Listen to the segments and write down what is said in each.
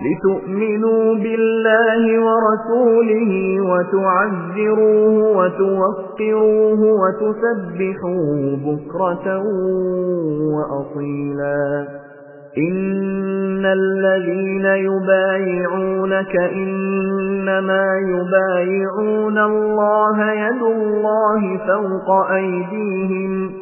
لتؤمنوا بالله ورسوله وتعذروه وتوقروه وتسبحوه بكرة وأصيلا. إن الذين يبايعونك إنما يبايعون الله يد الله فوق أيديهم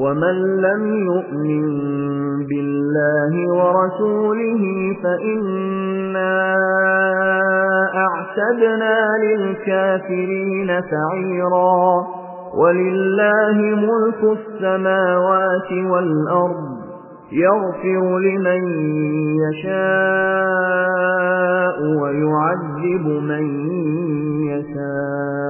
ومن لم يؤمن بالله ورسوله فإنا أعتدنا للكافرين سعيرا ولله ملك السماوات والأرض يغفر لمن يشاء ويعذب من يشاء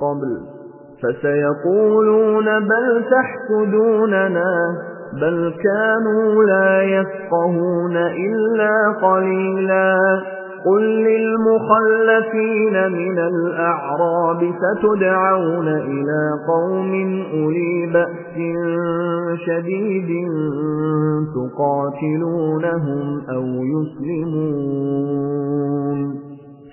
قبل فسيقولون بل تحسدوننا بل كانوا لا يفقهون إلا قليلا قل للمخلفين من الأعراب ستدعون إلى قوم أولي بأس شديد تقاتلونهم أو يسلمون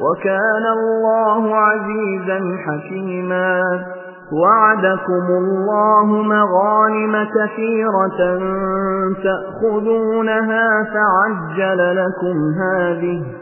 وكان الله عزيزا حكيما. وعدكم الله مغانم كثيرة تأخذونها فعجل لكم هذه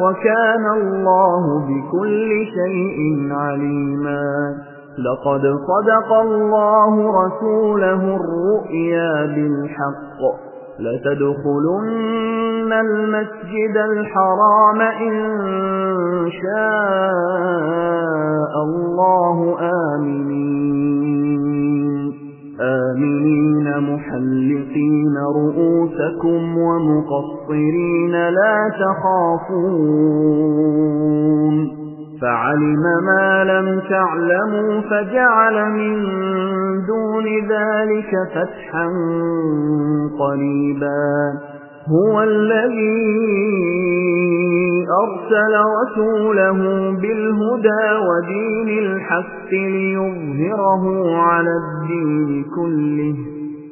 وكان الله بكل شيء عليما. لقد صدق الله رسوله الرؤيا بالحق. لتدخلن المسجد الحرام إن شاء الله آمنين. آمنين محلقين رؤوسكم ومقصرين لا تخافون. فعلم ما لم تعلموا فجعل من دون ذلك فتحا قريبا. هو الذي أرسل رسوله بالهدى ودين الحق ليظهره على الدين كله.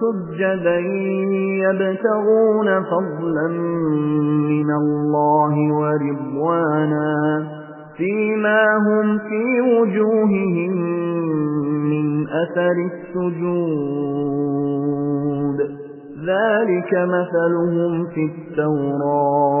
سجدا يبتغون فضلا من الله ورضوانا فيما هم في وجوههم من أثر السجود. ذلك مثلهم في التوراة.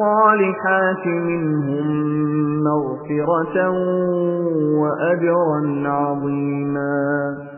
الصالحات منهم مغفرة وأجرا عظيما.